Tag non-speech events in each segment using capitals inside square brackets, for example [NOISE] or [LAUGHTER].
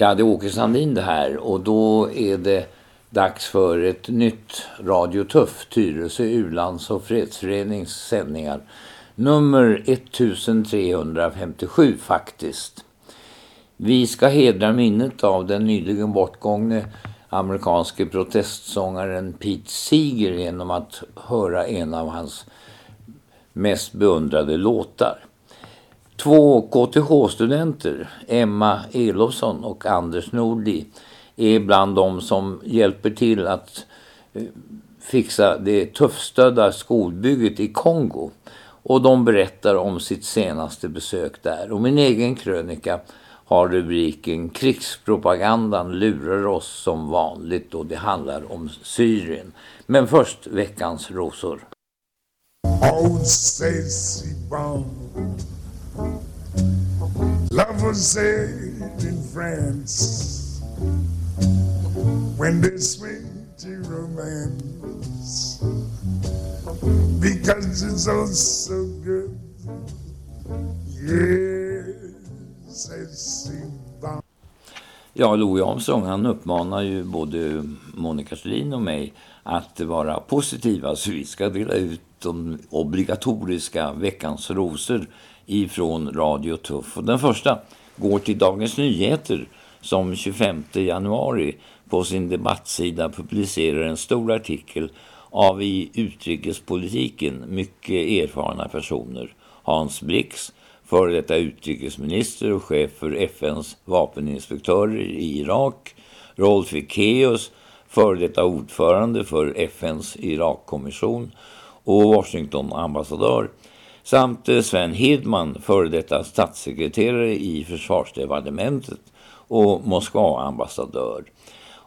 Ja, det är Åke Sandin det här och då är det dags för ett nytt Radio Tuff, Tyresö Ulands och fredsförenings sändningar. Nummer 1357 faktiskt. Vi ska hedra minnet av den nyligen bortgångne amerikanske protestsångaren Pete Seeger genom att höra en av hans mest beundrade låtar. Två KTH-studenter, Emma Elofsson och Anders Nordli, är bland de som hjälper till att eh, fixa det tuffstödda skolbygget i Kongo. Och de berättar om sitt senaste besök där. Och min egen krönika har rubriken Krigspropagandan lurar oss som vanligt och det handlar om Syrien. Men först veckans rosor. Oh, Love was said in France when they swing to romance because it's all so good. Yes, it's Ja, Louis Armstrong han uppmanar ju både Monica Selin och mig att vara positiva så vi ska dela ut de obligatoriska veckans rosor ifrån Radio Tuff. Och den första går till Dagens Nyheter som 25 januari på sin debattsida publicerar en stor artikel av i utrikespolitiken mycket erfarna personer. Hans Blix, före detta utrikesminister och chef för FNs vapeninspektörer i Irak. Rolf Ekéus, före detta ordförande för FNs Irakkommission och Washington-ambassadör samt eh, Sven Hedman, före detta statssekreterare i försvarsdepartementet och Moskva-ambassadör.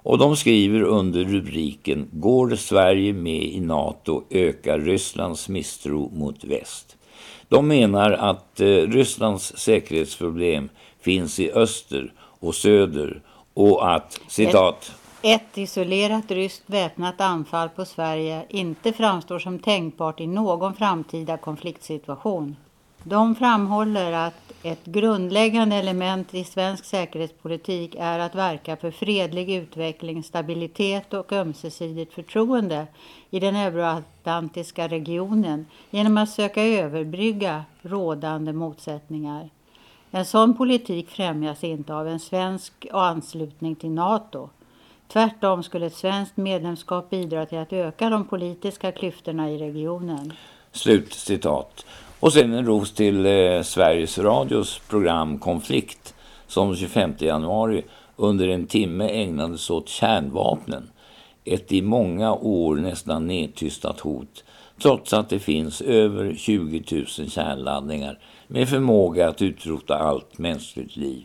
Och de skriver under rubriken Går Sverige med i NATO ökar Rysslands misstro mot väst. De menar att eh, Rysslands säkerhetsproblem finns i öster och söder och att, citat, ett isolerat ryskt väpnat anfall på Sverige inte framstår som tänkbart i någon framtida konfliktsituation. De framhåller att ett grundläggande element i svensk säkerhetspolitik är att verka för fredlig utveckling, stabilitet och ömsesidigt förtroende i den euroatlantiska regionen genom att söka överbrygga rådande motsättningar. En sån politik främjas inte av en svensk anslutning till NATO. Tvärtom skulle ett svenskt medlemskap bidra till att öka de politiska klyftorna i regionen. Slut citat. Och sen en ros till eh, Sveriges Radios program Konflikt som 25 januari under en timme ägnades åt kärnvapnen. Ett i många år nästan nedtystat hot trots att det finns över 20 000 kärnladdningar med förmåga att utrota allt mänskligt liv.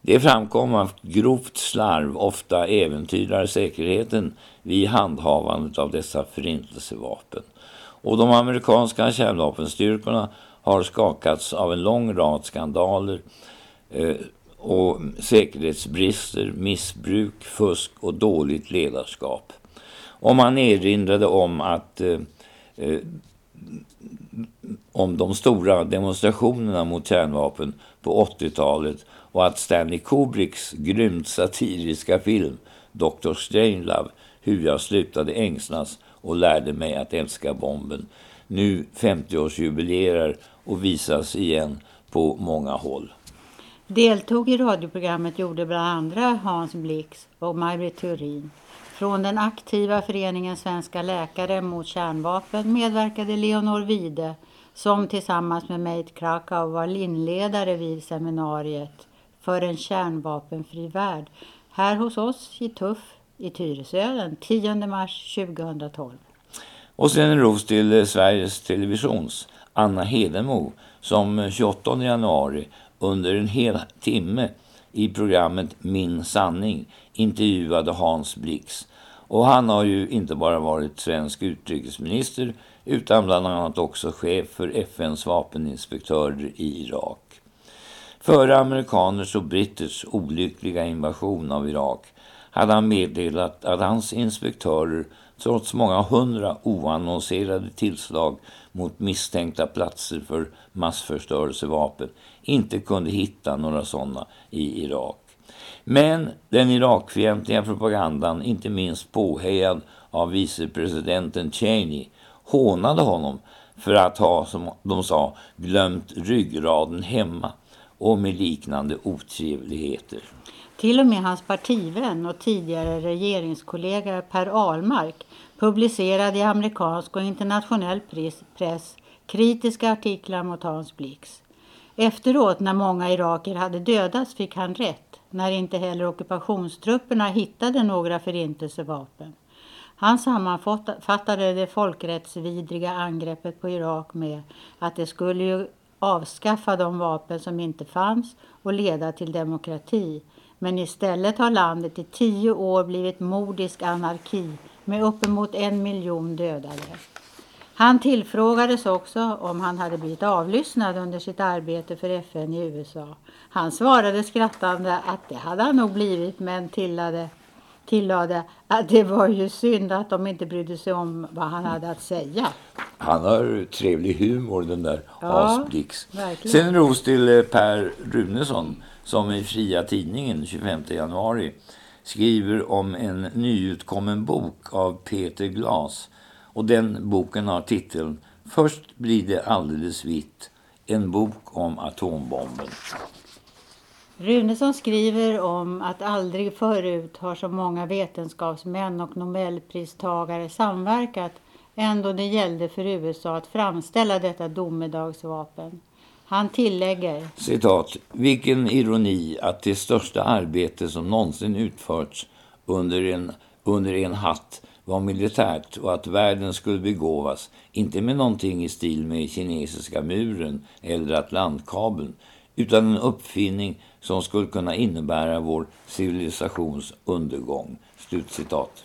Det framkom att grovt slarv ofta äventyrar säkerheten vid handhavandet av dessa förintelsevapen. Och de amerikanska kärnvapenstyrkorna har skakats av en lång rad skandaler eh, och säkerhetsbrister, missbruk, fusk och dåligt ledarskap. Och man erinrade om att eh, eh om de stora demonstrationerna mot kärnvapen på 80-talet och att Stanley Kubricks grymt satiriska film Dr. Strangelove Hur jag slutade ängslas och lärde mig att älska bomben nu 50-årsjubilerar och visas igen på många håll. Deltog i radioprogrammet gjorde bland andra Hans Blix och Maj-Britt Theorin. Från den aktiva föreningen Svenska läkare mot kärnvapen medverkade Leonor Wide som tillsammans med Meit Krakow var inledare vid seminariet för en kärnvapenfri värld här hos oss i Tuff i Tyresö den 10 mars 2012. Och sen en ros till eh, Sveriges Televisions Anna Hedemo som eh, 28 januari under en hel timme i programmet Min sanning intervjuade Hans Blix. Och han har ju inte bara varit svensk utrikesminister utan bland annat också chef för FNs vapeninspektörer i Irak. Före amerikaners och britters olyckliga invasion av Irak hade han meddelat att hans inspektörer trots många hundra oannonserade tillslag mot misstänkta platser för massförstörelsevapen inte kunde hitta några sådana i Irak. Men den Irakfientliga propagandan, inte minst påhejad av vicepresidenten Cheney, hånade honom för att ha, som de sa, glömt ryggraden hemma och med liknande otrevligheter. Till och med hans partivän och tidigare regeringskollega Per Ahlmark publicerade i amerikansk och internationell press kritiska artiklar mot Hans Blix. Efteråt, när många iraker hade dödats, fick han rätt, när inte heller ockupationstrupperna hittade några förintelsevapen. Han sammanfattade det folkrättsvidriga angreppet på Irak med att det skulle ju avskaffa de vapen som inte fanns och leda till demokrati. Men istället har landet i tio år blivit mordisk anarki med uppemot en miljon dödade. Han tillfrågades också om han hade blivit avlyssnad under sitt arbete för FN i USA. Han svarade skrattande att det hade han nog blivit men tillade, tillade att det var ju synd att de inte brydde sig om vad han hade att säga. Han har trevlig humor den där ja, Hans Blix. Sen en ros till eh, Per Runesson som i Fria Tidningen 25 januari skriver om en nyutkommen bok av Peter Glas och den boken har titeln Först blir det alldeles vitt. En bok om atombomben. Runesson skriver om att aldrig förut har så många vetenskapsmän och nobelpristagare samverkat ändå det gällde för USA att framställa detta domedagsvapen. Han tillägger... Citat. Vilken ironi att det största arbete som någonsin utförts under en, under en hatt var militärt och att världen skulle begåvas, inte med någonting i stil med kinesiska muren eller atlantkabeln, utan en uppfinning som skulle kunna innebära vår civilisations undergång. Slutcitat.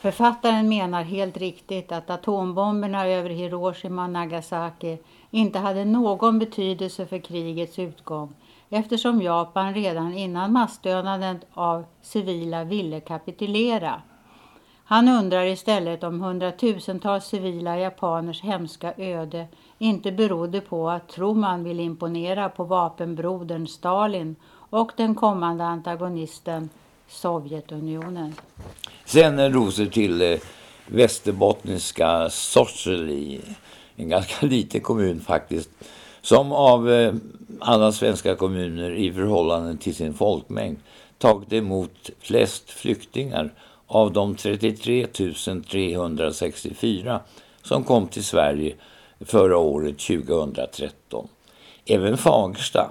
Författaren menar helt riktigt att atombomberna över Hiroshima och Nagasaki inte hade någon betydelse för krigets utgång eftersom Japan redan innan massdödandet av civila ville kapitulera. Han undrar istället om hundratusentals civila japaners hemska öde inte berodde på att Truman vill imponera på vapenbrodern Stalin och den kommande antagonisten Sovjetunionen. Sen rosor till eh, västerbottniska Sorsele, en ganska [LAUGHS] liten kommun faktiskt, som av eh, alla svenska kommuner i förhållande till sin folkmängd tagit emot flest flyktingar av de 33 364 som kom till Sverige förra året 2013. Även Fagersta,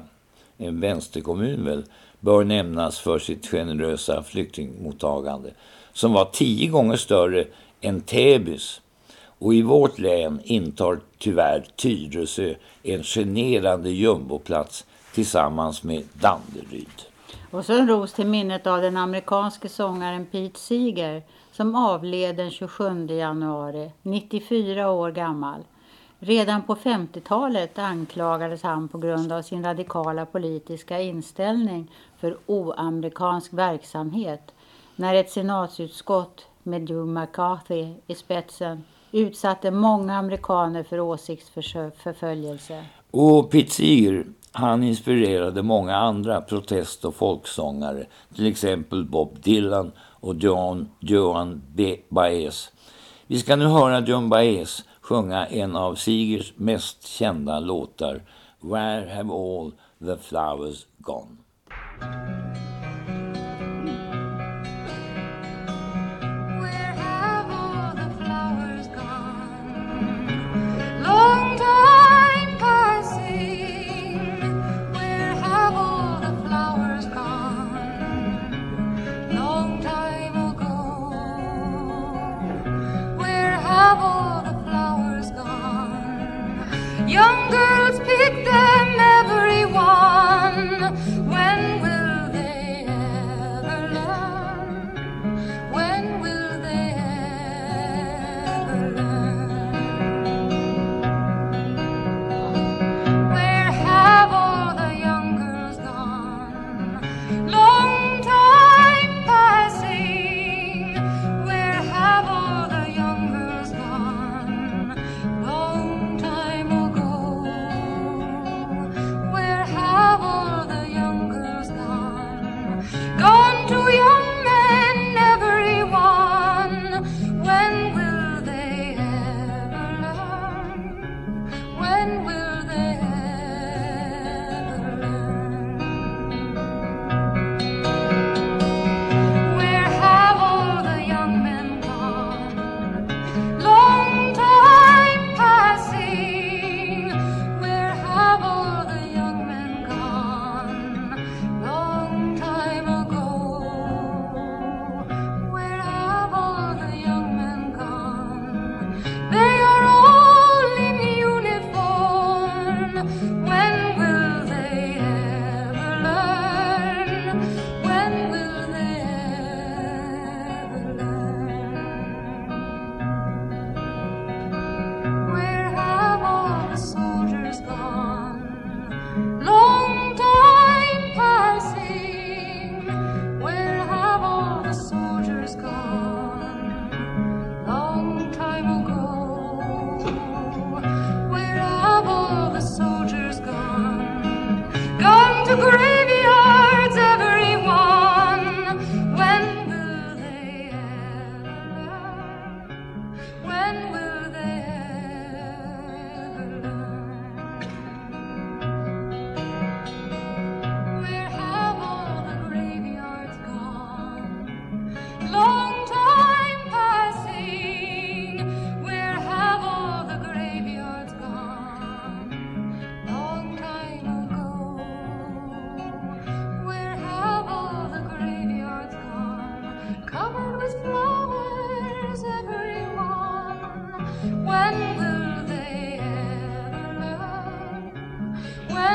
en vänsterkommun väl, bör nämnas för sitt generösa flyktingmottagande som var tio gånger större än Täbys. Och i vårt län intar tyvärr Tyresö en generande jumboplats tillsammans med Danderyd. Och så en ros till minnet av den amerikanske sångaren Pete Seeger som avled den 27 januari, 94 år gammal. Redan på 50-talet anklagades han på grund av sin radikala politiska inställning för oamerikansk verksamhet när ett senatsutskott med Joe McCarthy i spetsen utsatte många amerikaner för åsiktsförföljelse. Och Pete Seeger han inspirerade många andra protest- och folksångare, till exempel Bob Dylan och John, Joan Baez. Vi ska nu höra John Baez sjunga en av Sigers mest kända låtar, Where have all the flowers gone?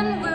one word.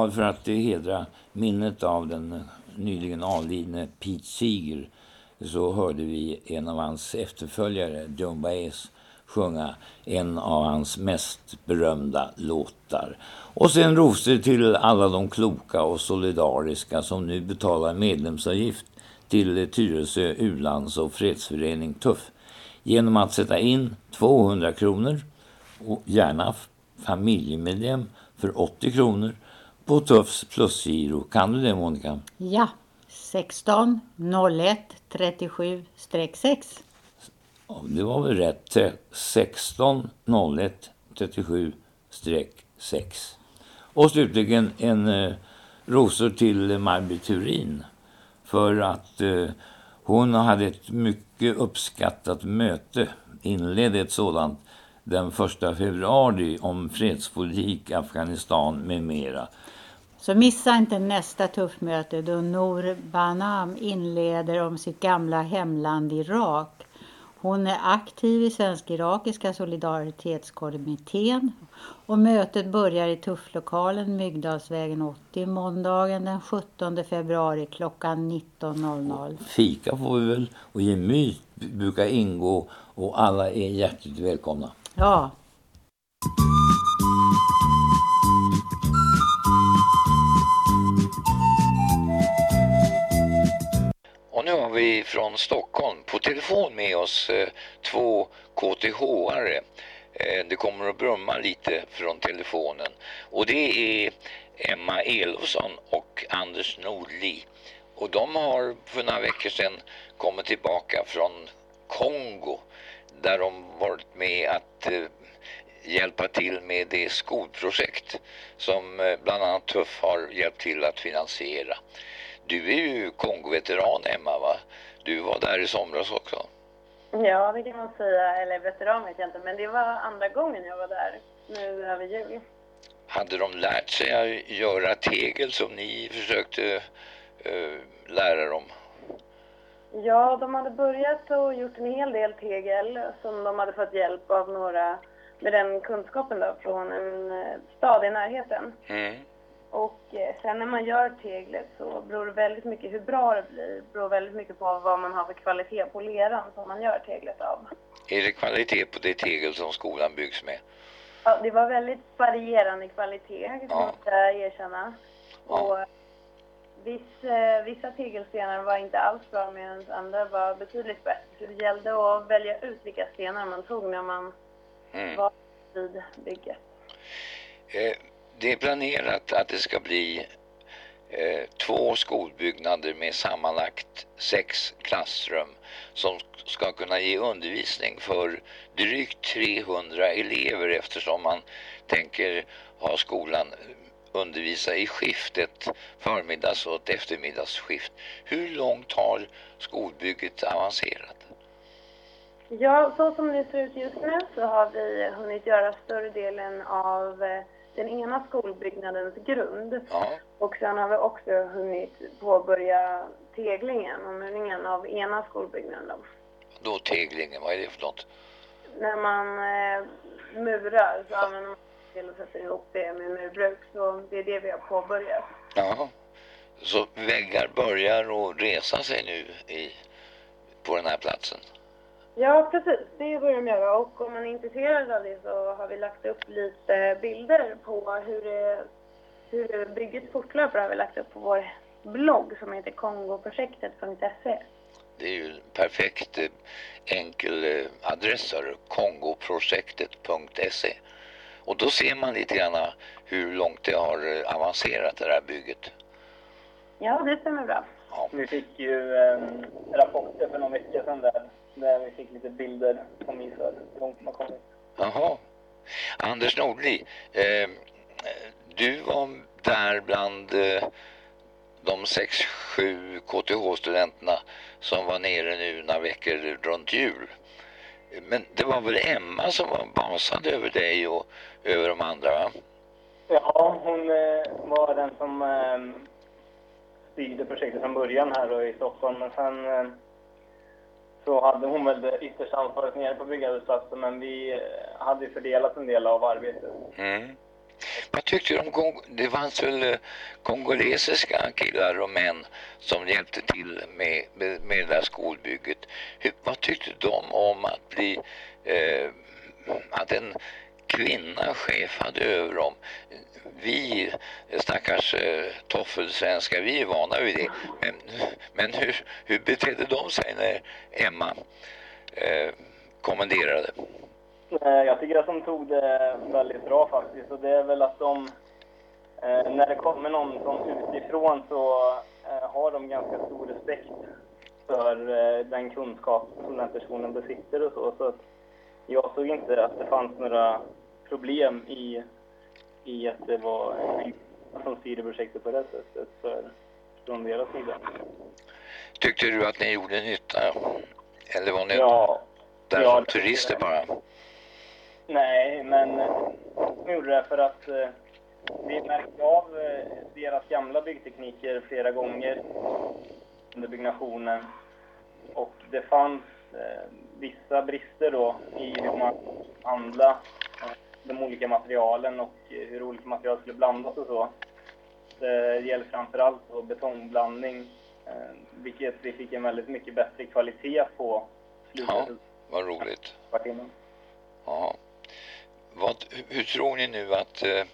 Ja, för att hedra minnet av den nyligen avlidne Pete Seeger så hörde vi en av hans efterföljare, Joan Baez, sjunga en av hans mest berömda låtar. Och sen rosor till alla de kloka och solidariska som nu betalar medlemsavgift till Tyresö Ulands och fredsförening Tuff genom att sätta in 200 kronor och gärna familjemedlem för 80 kronor på Tuffs plusgiro. Kan du det Monica? Ja, 16 01 37 6. Ja, det var väl rätt. 16 01 37 6. Och slutligen en eh, rosor till Maj-Britt Thurin för att eh, hon hade ett mycket uppskattat möte, inledde ett sådant den 1 februari om fredspolitik, Afghanistan med mera. Så missa inte nästa tuffmöte då Nour Banam inleder om sitt gamla hemland Irak. Hon är aktiv i Svensk-Irakiska solidaritetskommittén och mötet börjar i Tufflokalen Myggdalsvägen 80 måndagen den 17 februari klockan 19.00. Fika får vi väl och gemyt brukar ingå och alla är hjärtligt välkomna. Ja. Ifrån från Stockholm på telefon med oss eh, två KTH-are. Eh, det kommer att brumma lite från telefonen. Och det är Emma Elofsson och Anders Nordli. Och de har för några veckor sedan kommit tillbaka från Kongo där de varit med att eh, hjälpa till med det skolprojekt som bland annat Tuff har hjälpt till att finansiera. Du är ju Kongo-veteran Emma va? Du var där i somras också. Ja, det kan man säga. Eller veteran vet jag inte, men det var andra gången jag var där nu över jul. Hade de lärt sig att göra tegel som ni försökte uh, lära dem? Ja, de hade börjat och gjort en hel del tegel som de hade fått hjälp av några med den kunskapen då från en eh, stad i närheten. Mm. Och eh, sen när man gör teglet så beror det väldigt mycket hur bra det blir. Det beror väldigt mycket på vad man har för kvalitet på leran som man gör teglet av. Är det kvalitet på det tegel som skolan byggs med? Ja, det var väldigt varierande kvalitet, Ja. måste jag erkänna. Ja. Och viss, eh, vissa tegelstenar var inte alls bra medan andra var betydligt bättre. Så det gällde att välja ut vilka stenar man tog när man Mm. var vid bygget. Eh, det är planerat att det ska bli eh, två skolbyggnader med sammanlagt sex klassrum som ska kunna ge undervisning för drygt 300 elever eftersom man tänker ha skolan eh, undervisa i skift, ett förmiddags och ett eftermiddagsskift. Hur långt har skolbygget avancerat? Ja, så som det ser ut just nu så har vi hunnit göra större delen av eh, den ena skolbyggnadens grund. Ja, Och sen har vi också hunnit påbörja teglingen och murningen av ena skolbyggnaden. Då. då teglingen, vad är det för något? När man eh, murar så använder man till att sätta ihop det med murbruk. Så det är det vi har påbörjat. Ja, så väggar börjar att resa sig nu i, på den här platsen. Ja, precis. Det börjar de göra. Och om man är intresserad av det så har vi lagt upp lite bilder på hur, det, hur bygget fortlöper. har vi lagt upp på vår blogg som heter kongoprojektet.se. Det är ju en perfekt eh, enkel eh, adress, kongoprojektet.se. Och då ser man lite grann hur långt det har eh, avancerat det här bygget. Ja, det stämmer bra. Ja. Vi fick ju eh, rapporter för någon vecka sedan där, där vi fick lite bilder som visar hur långt man kommit. Jaha. Anders Nordli, eh, du var där bland eh, de sex, sju KTH-studenterna som var nere nu några veckor runt jul. Men det var väl Emma som var basad över dig och över de andra va? Ja, hon eh, var den som eh, styrde projektet från början här då i Stockholm. Men sen eh, så hade hon väl det yttersta ansvaret nere på byggarbetsplatsen. Men vi eh, hade ju fördelat en del av arbetet. Mm. Vad tyckte du om det fanns väl eh, kongolesiska killar och män som hjälpte till med, med, med det där skolbygget. Hur, vad tyckte de om att bli eh, att en kvinna chefade över dem? Vi stackars eh, toffelsvenskar, vi är vana vid det. Men, men hur, hur betedde de sig när Emma eh, kommenderade? Eh, jag tycker att de tog det väldigt bra faktiskt. Och det är väl att de, eh, när det kommer någon som utifrån så eh, har de ganska stor respekt för eh, den kunskap som den personen besitter och så. så jag såg inte att det fanns några problem i, i att det var som styrde projektet på det sättet för, från deras sida. Tyckte du att ni gjorde nytta? Eller var ni Ja, där ja, som det- turister bara? Nej, men de gjorde det för att eh, vi märkte av eh, deras gamla byggtekniker flera gånger under byggnationen. Och det fanns eh, vissa brister då i hur man handla eh, de olika materialen och eh, hur olika material skulle blandas och så. Det gäller framförallt då betongblandning, eh, vilket vi fick en väldigt mycket bättre kvalitet på Ja, slutet vad roligt. Ja. Vad, hur, tror ni nu att eh,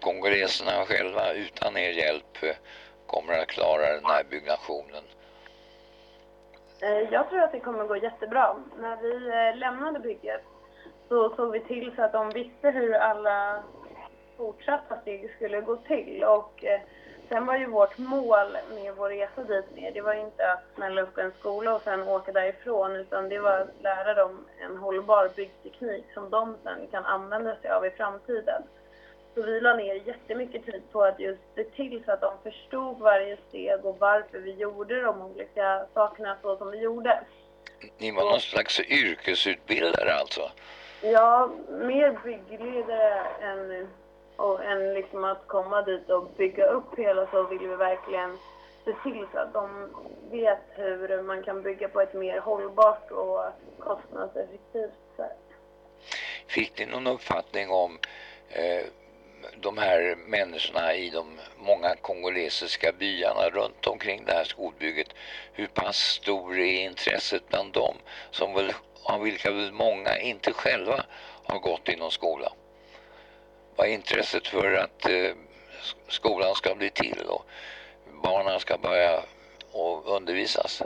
kongoleserna själva utan er hjälp kommer att klara den här byggnationen? Jag tror att det kommer gå jättebra. När vi lämnade bygget så såg vi till så att de visste hur alla fortsatta steg skulle gå till. Och eh, sen var ju vårt mål med vår resa dit ner, det var inte att smälla upp en skola och sen åka därifrån, utan det var att lära dem en hållbar byggteknik som de sen kan använda sig av i framtiden. Så vi la ner jättemycket tid på att just se till så att de förstod varje steg och varför vi gjorde de olika sakerna så som vi gjorde. Ni var någon slags yrkesutbildare alltså? Ja, mer byggledare än, och, än liksom att komma dit och bygga upp hela så vill vi verkligen se till så att de vet hur man kan bygga på ett mer hållbart och kostnadseffektivt sätt. Fick ni någon uppfattning om eh, de här människorna i de många kongolesiska byarna runt omkring det här skolbygget? Hur pass stor är intresset bland dem som väl, av vilka många inte själva har gått i någon skola? Vad är intresset för att eh, skolan ska bli till och barnen ska börja och undervisas?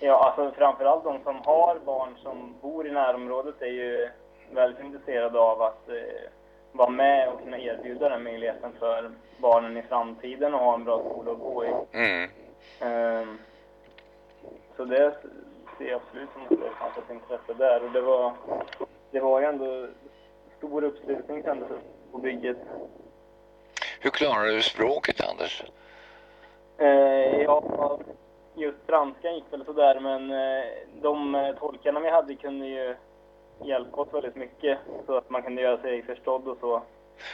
Ja, alltså framförallt de som har barn som bor i närområdet är ju väldigt intresserade av att eh, vara med och kunna erbjuda den möjligheten för barnen i framtiden och ha en bra skola att gå i. Mm. Ehm, så det ser jag absolut som att det fanns ett där. Och det var, det var ju ändå stor uppslutning kändes på bygget. Hur klarar du språket Anders? Eh, ja, just franskan gick väl sådär men eh, de eh, tolkarna vi hade kunde ju hjälpa oss väldigt mycket så att man kunde göra sig förstådd och så.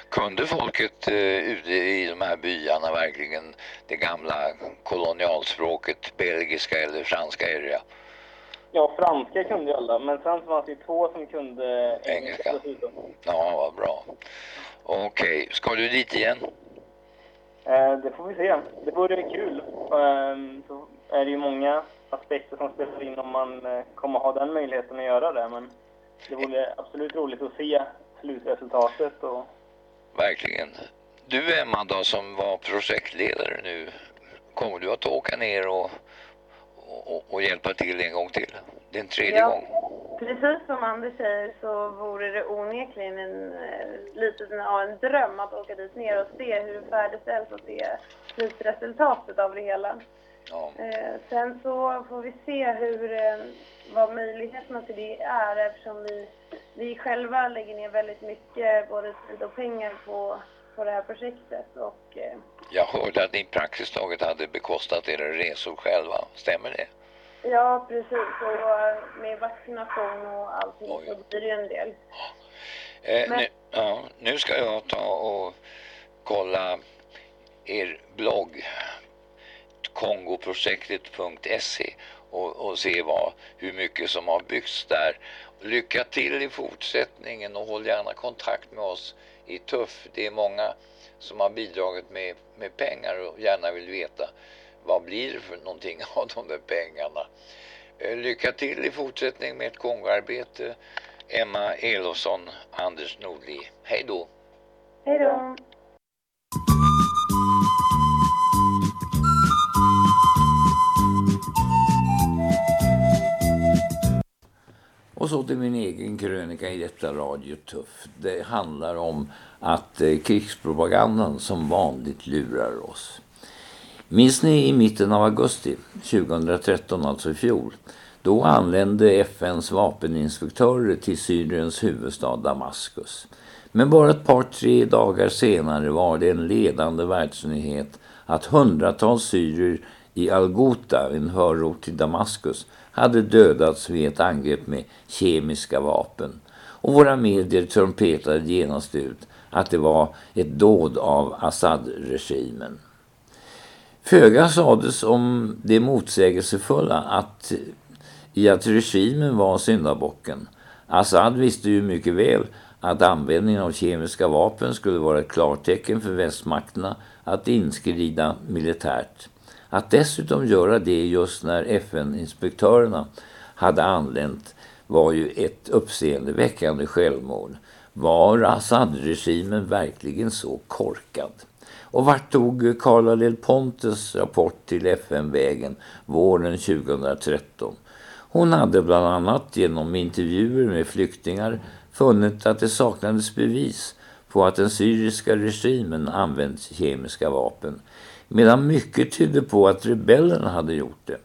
Kunde folket eh, ute i de här byarna verkligen det gamla kolonialspråket, belgiska eller franska är det ja? Franska kunde ju alla, men sen fanns det två som kunde Engelska. dessutom. Ja, vad bra. Okej, ska du dit igen? Eh, det får vi se. Det vore kul. Ehm, så är det ju många aspekter som spelar in om man eh, kommer ha den möjligheten att göra det. Men det vore absolut roligt att se slutresultatet. Och, Verkligen. Du Emma då som var projektledare nu, kommer du att åka ner och, och, och hjälpa till en gång till? Det är en tredje Ja. gång. Precis som Anders säger så vore det onekligen en, eh, lite en dröm att åka dit ner och se hur det färdigställs och se slutresultatet av det hela. Ja. Eh, sen så får vi se hur, eh, vad möjligheterna till det är eftersom vi, vi själva lägger ner väldigt mycket både tid och pengar på, på det här projektet. Och, eh, Jag hörde att ni praktiskt taget hade bekostat era resor själva, stämmer det? ja, precis. Och eh, med vaccination och allting Oj. så blir det ju en del. Eh, Men- nu, ja, nu ska jag ta och kolla er blogg kongoprojektet.se och, och se vad, hur mycket som har byggts där. Lycka till i fortsättningen och håll gärna kontakt med oss är Tuff. Det är många som har bidragit med, med pengar och gärna vill veta vad blir det för någonting [LAUGHS] av de där pengarna. Eh, lycka till i fortsättningen med ett Kongoarbete. Emma Elofsson, Anders Nordli. Hej då! Hej då! Och så till min egen krönika i detta Radio Tuff. Det handlar om att eh, krigspropagandan som vanligt lurar oss. Minns ni i mitten av augusti 2013, alltså i fjol? Då anlände FNs vapeninspektörer till Syriens huvudstad Damaskus. Men bara ett par, tre dagar senare var det en ledande världsnyhet att hundratals syrier i Al-Ghouta, en förort till Damaskus, hade dödats vid ett angrepp med kemiska vapen. Och våra medier trumpetade genast ut att det var ett dåd av Assad-regimen. Föga sades om det motsägelsefulla att, i att regimen var syndabocken. Assad visste ju mycket väl att användningen av kemiska vapen skulle vara ett klartecken för västmakterna att inskrida militärt. Att dessutom göra det just när FN-inspektörerna hade anlänt var ju ett uppseendeväckande självmord. Var Assad-regimen verkligen så korkad? Och vart tog Carla Del Pontes rapport till FN-vägen våren 2013? Hon hade bland annat genom intervjuer med flyktingar funnit att det saknades bevis på att den syriska regimen använt kemiska vapen medan mycket tydde på att rebellerna hade gjort det.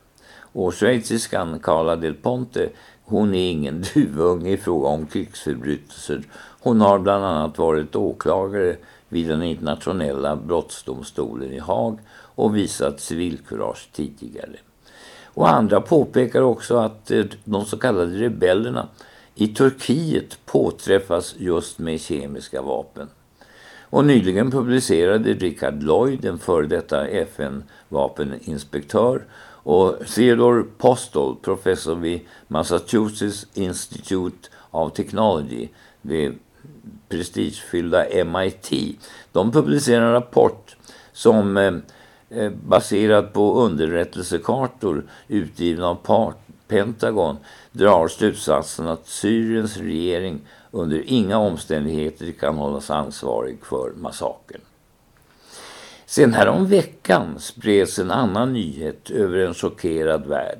Och schweiziskan Carla Del Ponte, hon är ingen [LAUGHS] duvunge i fråga om krigsförbrytelser. Hon har bland annat varit åklagare vid den internationella brottsdomstolen i Haag och visat civilkurage tidigare. Och andra påpekar också att eh, de så kallade rebellerna i Turkiet påträffas just med kemiska vapen. Och nyligen publicerade Richard Lloyd, en före detta FN-vapeninspektör, och Theodore Postol, professor vid Massachusetts Institute of Technology, det prestigefyllda MIT. De publicerar en rapport som eh, eh baserad på underrättelsekartor utgivna av Pentagon drar slutsatsen att Syriens regering under inga omständigheter kan hållas ansvarig för massakern. Sen här veckan spreds en annan nyhet över en chockerad värld.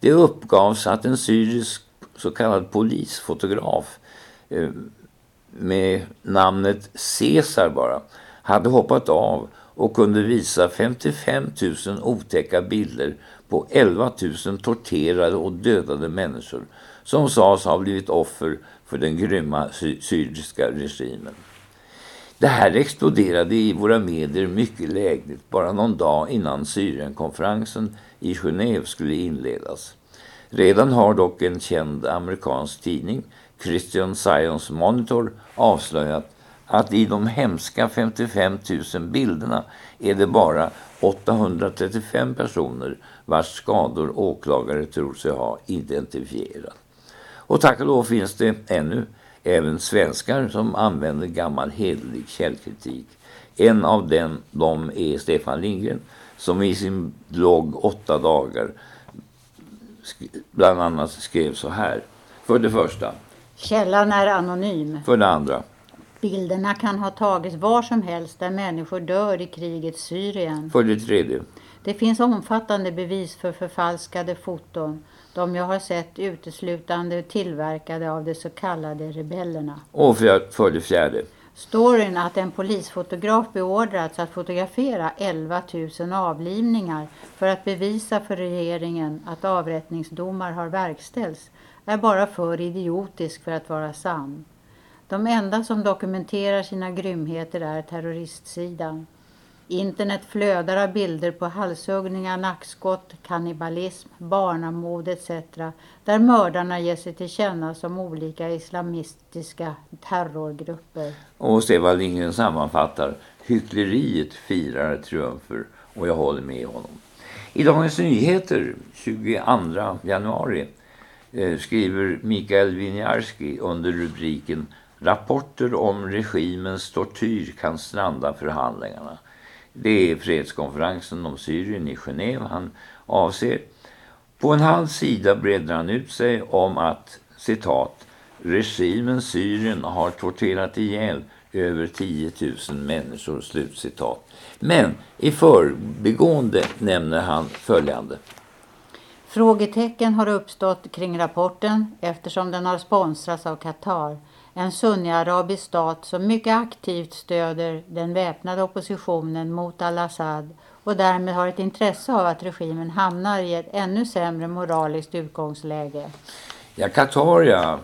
Det uppgavs att en syrisk så kallad polisfotograf eh, med namnet Caesar bara hade hoppat av och kunde visa 55 000 otäcka bilder på 11 000 torterade och dödade människor som sades ha blivit offer för den grymma sy syriska regimen. Det här exploderade i våra medier mycket lägligt bara någon dag innan Syrienkonferensen i Genève skulle inledas. Redan har dock en känd amerikansk tidning, Christian Science Monitor, avslöjat att i de hemska 55 000 bilderna är det bara 835 personer vars skador åklagare tror sig ha identifierat. Och tack och lov finns det ännu även svenskar som använder gammal hederlig källkritik. En av den, dem är Stefan Lindgren som i sin blogg Åtta dagar bland annat skrev så här. För det första. Källan är anonym. För det andra. Bilderna kan ha tagits var som helst där människor dör i krigets Syrien. För det tredje. Det finns omfattande bevis för förfalskade foton. De jag har sett uteslutande tillverkade av de så kallade rebellerna. Och för, för det fjärde. Storyn att en polisfotograf beordrats att fotografera 11 000 avlivningar för att bevisa för regeringen att avrättningsdomar har verkställts är bara för idiotisk för att vara sann. De enda som dokumenterar sina grymheter är terroristsidan. Internet flödar av bilder på halshuggningar, nackskott, kannibalism, barnamord etc. där mördarna ger sig till känna som olika islamistiska terrorgrupper. Och Stefan Lindgren sammanfattar hyckleriet firar triumfer och jag håller med honom. I Dagens Nyheter 22 januari eh, skriver Mikael Winiarski under rubriken Rapporter om regimens tortyr kan stranda förhandlingarna. Det är fredskonferensen om Syrien i Genève han avser. På en halv sida breder han ut sig om att, citat, regimen Syrien har torterat ihjäl över 10 000 människor, slutcitat. Men i förbigående nämner han följande. Frågetecken har uppstått kring rapporten eftersom den har sponsrats av Qatar, en sunniarabisk stat som mycket aktivt stöder den väpnade oppositionen mot al-Assad och därmed har ett intresse av att regimen hamnar i ett ännu sämre moraliskt utgångsläge. Ja, Qatar ja.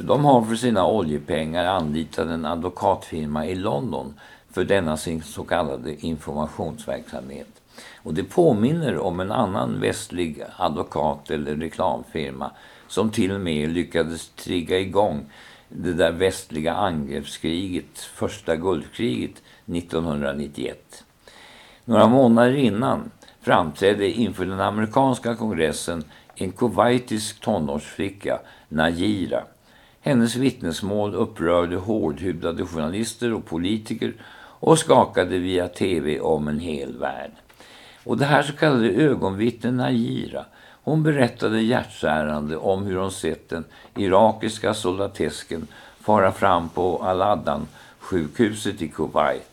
De har för sina oljepengar anlitat en advokatfirma i London för denna sin så kallade informationsverksamhet. Och det påminner om en annan västlig advokat eller reklamfirma som till och med lyckades trigga igång det där västliga angreppskriget, första Gulfkriget 1991. Några månader innan framträdde inför den amerikanska kongressen en kuwaitisk tonårsflicka, Najira. Hennes vittnesmål upprörde hårdhudade journalister och politiker och skakade via tv om en hel värld. Och det här så kallade ögonvittnen Najira, hon berättade hjärtsärande om hur hon sett den irakiska soldatesken fara fram på Al-Addan sjukhuset i Kuwait.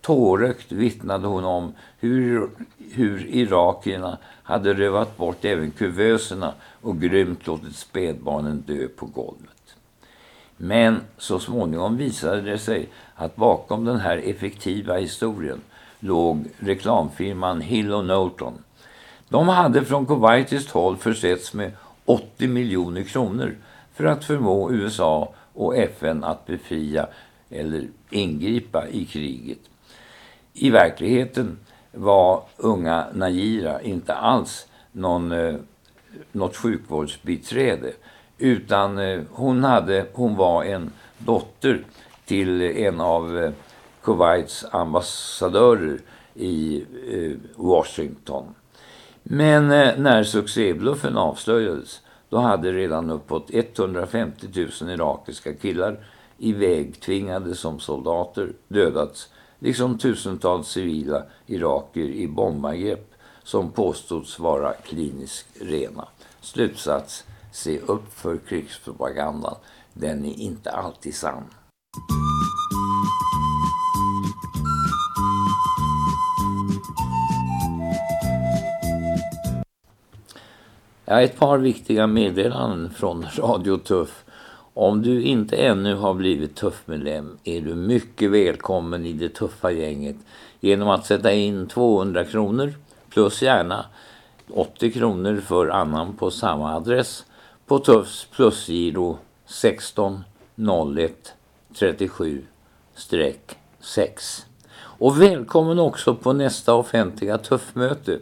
Tårökt vittnade hon om hur, hur irakierna hade rövat bort även kuvöserna och grymt låtit spädbarnen dö på golvet. Men så småningom visade det sig att bakom den här effektiva historien låg reklamfirman Hill Norton. De hade från kuwaitiskt håll försetts med 80 miljoner kronor för att förmå USA och FN att befria eller ingripa i kriget. I verkligheten var unga Najira inte alls någon, eh, något sjukvårdsbiträde utan eh, hon, hade, hon var en dotter till en av eh, Kuwaits ambassadörer i eh, Washington. Men eh, när succébluffen avslöjades då hade redan uppåt 150 000 irakiska killar ivägtvingade som soldater dödats liksom tusentals civila iraker i bombangrepp som påstods vara kliniskt rena. Slutsats, se upp för krigspropagandan. Den är inte alltid sann. Ja, ett par viktiga meddelanden från Radio Tuff. Om du inte ännu har blivit Tuff-medlem är du mycket välkommen i det tuffa gänget genom att sätta in 200 kronor plus gärna 80 kronor för annan på samma adress på Tuffs plusgiro 1601 37-6. Och välkommen också på nästa offentliga tuffmöte.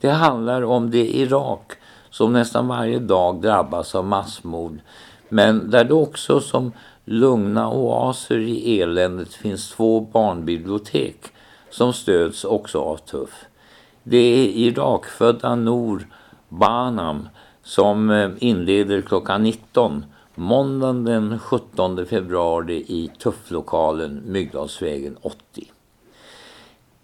Det handlar om det Irak som nästan varje dag drabbas av massmord men där det också som lugna oaser i eländet finns två barnbibliotek som stöds också av Tuff. Det är Irakfödda Nor Banam som eh, inleder klockan 19 måndagen den 17 februari i Tufflokalen Myggdalsvägen 80.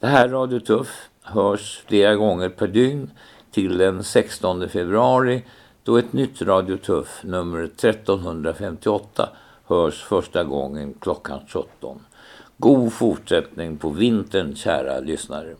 Det här Radio Tuff hörs flera gånger per dygn till den 16 februari då ett nytt Radio Tuff nummer 1358 hörs första gången klockan 17. God fortsättning på vintern kära lyssnare.